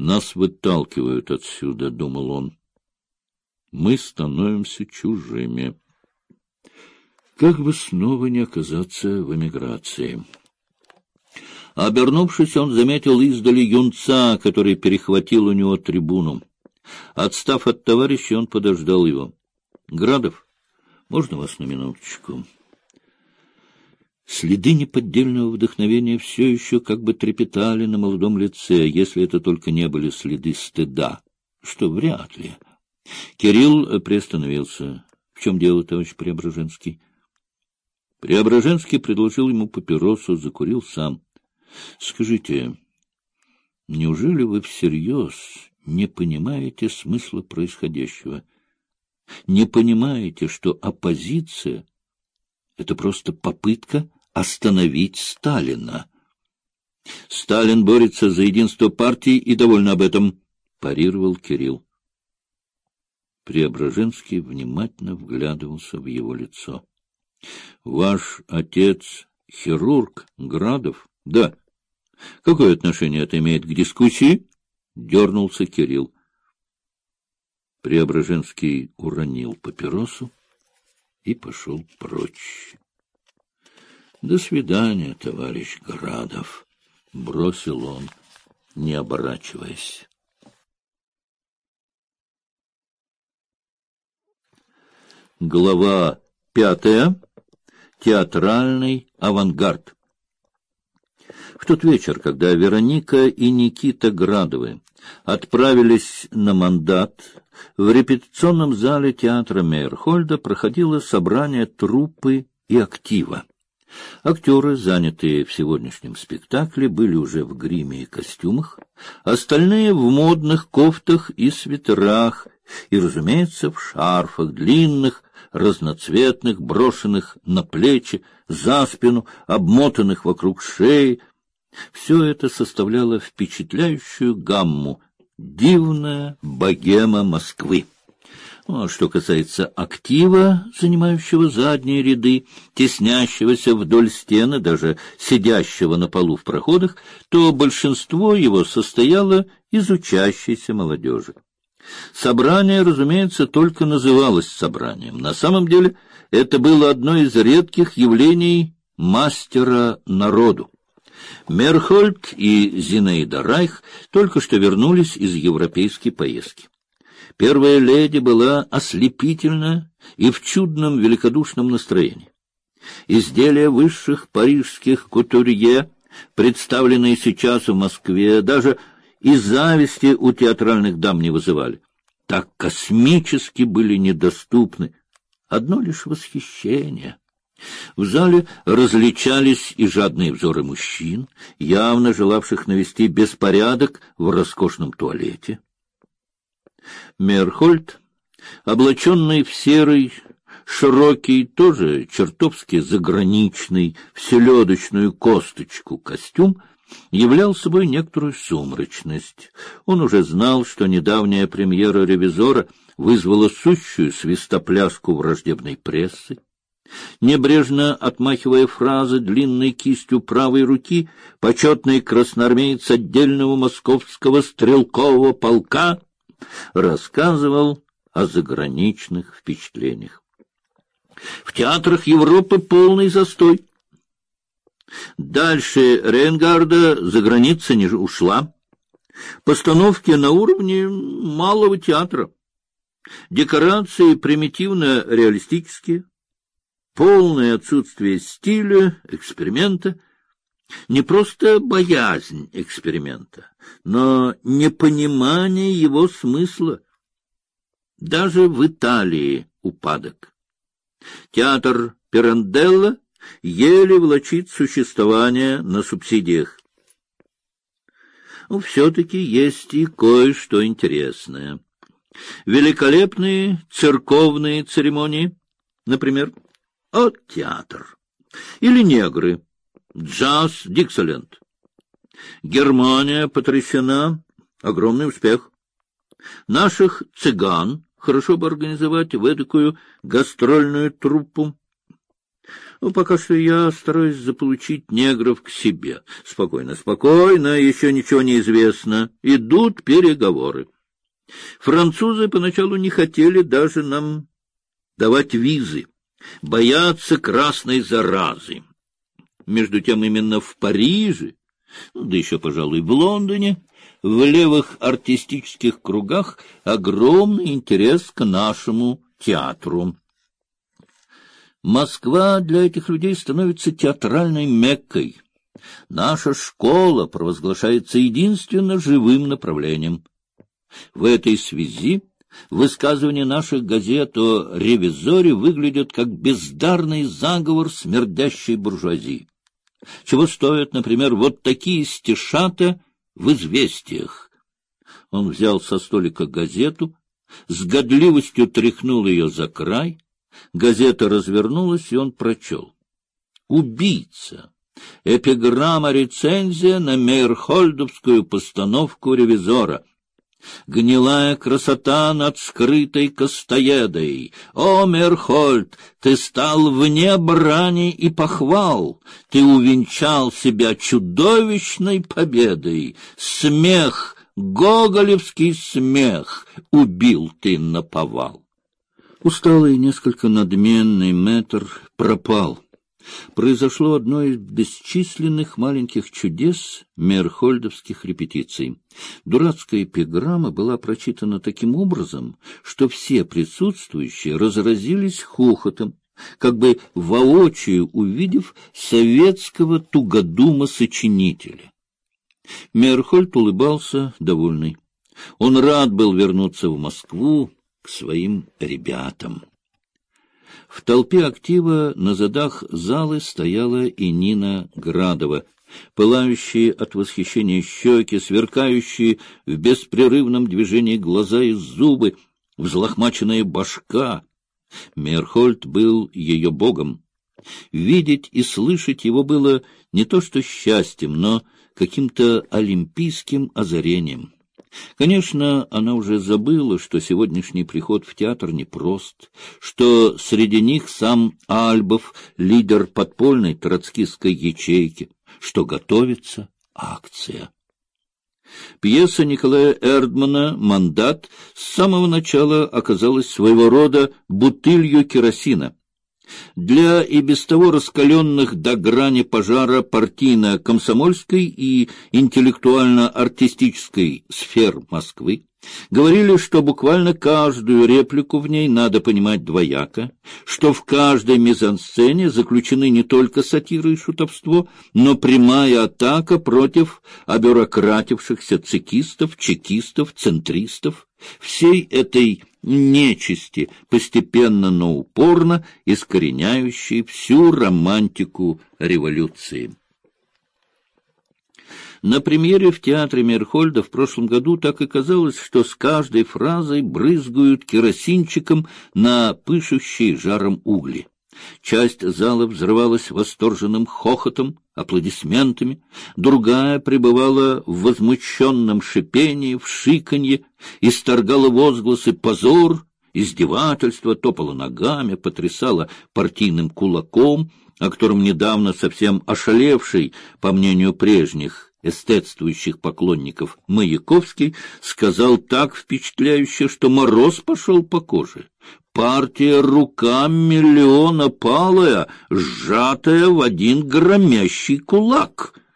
Нас выталкивают отсюда, — думал он. Мы становимся чужими. Как бы снова не оказаться в эмиграции. Обернувшись, он заметил издали юнца, который перехватил у него трибуну. Отстав от товарища, он подождал его. — Градов, можно вас на минуточку? Следы неподдельного вдохновения все еще как бы трепетали на молодом лице, если это только не были следы стыда, что вряд ли. Кирилл приостановился. — В чем дело, товарищ Преображенский? Преображенский предложил ему папиросу, закурил сам. — Скажите, неужели вы всерьез не понимаете смысла происходящего? Не понимаете, что оппозиция — это просто попытка остановить Сталина? Сталин борется за единство партии и довольно об этом, — парировал Кирилл. Преображенский внимательно вглядывался в его лицо. — Ваш отец хирург Градов? — Да. — Какое отношение это имеет к дискуссии? — дернулся Кирилл. Преображенский уронил папиросу и пошел прочь. — До свидания, товарищ Градов, — бросил он, не оборачиваясь. Глава пятая. Театральный авангард. В тот вечер, когда Вероника и Никита Градовы отправились на мандат, в репетиционном зале театра Мейерхольда проходило собрание труппы и актива. Актеры, занятые в сегодняшнем спектакле, были уже в гриме и костюмах, остальные в модных кофтах и свитерах, и, разумеется, в шарфах длинных, разноцветных, брошенных на плечи, за спину, обмотанных вокруг шеи, все это составляло впечатляющую гамму, дивная богема Москвы. Ну, а что касается актива, занимающего задние ряды, теснящегося вдоль стены, даже сидящего на полу в проходах, то большинство его состояло из учащейся молодежи. Собрание, разумеется, только называлось собранием. На самом деле это было одно из редких явлений мастера народу. Мерхольд и Зинаида Райх только что вернулись из европейской поездки. Первая леди была ослепительна и в чудном великодушном настроении. Изделия высших парижских кутюрье, представленные сейчас в Москве, даже и зависти у театральных дам не вызывали. Так космически были недоступны. Одно лишь восхищение. В зале различались и жадные взоры мужчин, явно желавших навести беспорядок в роскошном туалете. Мерхольд, облаченный в серый, широкий, тоже чертовски заграничный, в косточку костюм, являл собой некоторую сумрачность. Он уже знал, что недавняя премьера «Ревизора» вызвала сущую свистопляску враждебной прессы. Небрежно отмахивая фразы длинной кистью правой руки, почетный красноармеец отдельного московского стрелкового полка рассказывал о заграничных впечатлениях. В театрах Европы полный застой. Дальше Рейнгарда за границы не ушла. Постановки на уровне малого театра. Декорации примитивно-реалистические. Полное отсутствие стиля, эксперимента. Не просто боязнь эксперимента, но непонимание его смысла. Даже в Италии упадок. Театр Пиранделла еле влачит существование на субсидиях. Но все-таки есть и кое-что интересное. Великолепные церковные церемонии, например, от театр. Или негры, джаз Диксоленд. Германия потрясена, огромный успех. Наших цыган хорошо бы организовать в эдакую гастрольную труппу. Ну, пока что я стараюсь заполучить негров к себе. Спокойно, спокойно, еще ничего не известно. Идут переговоры. Французы поначалу не хотели даже нам давать визы, боятся красной заразы. Между тем именно в Париже, ну, да еще, пожалуй, в Лондоне, в левых артистических кругах огромный интерес к нашему театру. Москва для этих людей становится театральной Меккой. Наша школа провозглашается единственно живым направлением. В этой связи высказывания наших газет о ревизоре выглядят как бездарный заговор смердящей буржуазии. Чего стоят, например, вот такие стишата в известиях. Он взял со столика газету, с годливостью тряхнул ее за край, газета развернулась, и он прочел. «Убийца! Эпиграмма-рецензия на Мейерхольдовскую постановку ревизора». Гнилая красота над скрытой костоедой. О, Мерхольд, ты стал вне брани и похвал, ты увенчал себя чудовищной победой. Смех, гоголевский смех, убил ты наповал. Усталый, несколько надменный метр пропал произошло одно из бесчисленных маленьких чудес мерхольдовских репетиций. Дурацкая эпиграмма была прочитана таким образом, что все присутствующие разразились хохотом, как бы воочию увидев советского тугодума-сочинителя. Мерхольд улыбался довольный. Он рад был вернуться в Москву к своим ребятам. В толпе актива на задах залы стояла и Нина Градова, пылающие от восхищения щеки, сверкающие в беспрерывном движении глаза и зубы, взлохмаченная башка. Мерхольд был ее богом. Видеть и слышать его было не то что счастьем, но каким-то олимпийским озарением. Конечно, она уже забыла, что сегодняшний приход в театр непрост, что среди них сам Альбов, лидер подпольной троцкистской ячейки, что готовится акция. Пьеса Николая Эрдмана «Мандат» с самого начала оказалась своего рода бутылью керосина — для и без того раскаленных до грани пожара партийно-комсомольской и интеллектуально-артистической сфер Москвы, говорили, что буквально каждую реплику в ней надо понимать двояко, что в каждой мизансцене заключены не только сатира и шутовство, но прямая атака против обюрократившихся цикистов, чекистов, центристов, всей этой нечисти, постепенно, но упорно искореняющей всю романтику революции. На премьере в театре Мерхольда в прошлом году так и казалось, что с каждой фразой брызгают керосинчиком на пышущие жаром угли. Часть зала взрывалась восторженным хохотом, аплодисментами, другая пребывала в возмущенном шипении, в шиканье, исторгала возгласы «позор», издевательство, топала ногами, потрясала партийным кулаком, о котором недавно совсем ошалевший, по мнению прежних эстетствующих поклонников, Маяковский сказал так впечатляюще, что мороз пошел по коже. Партия рука миллиона палая, сжатая в один громящий кулак —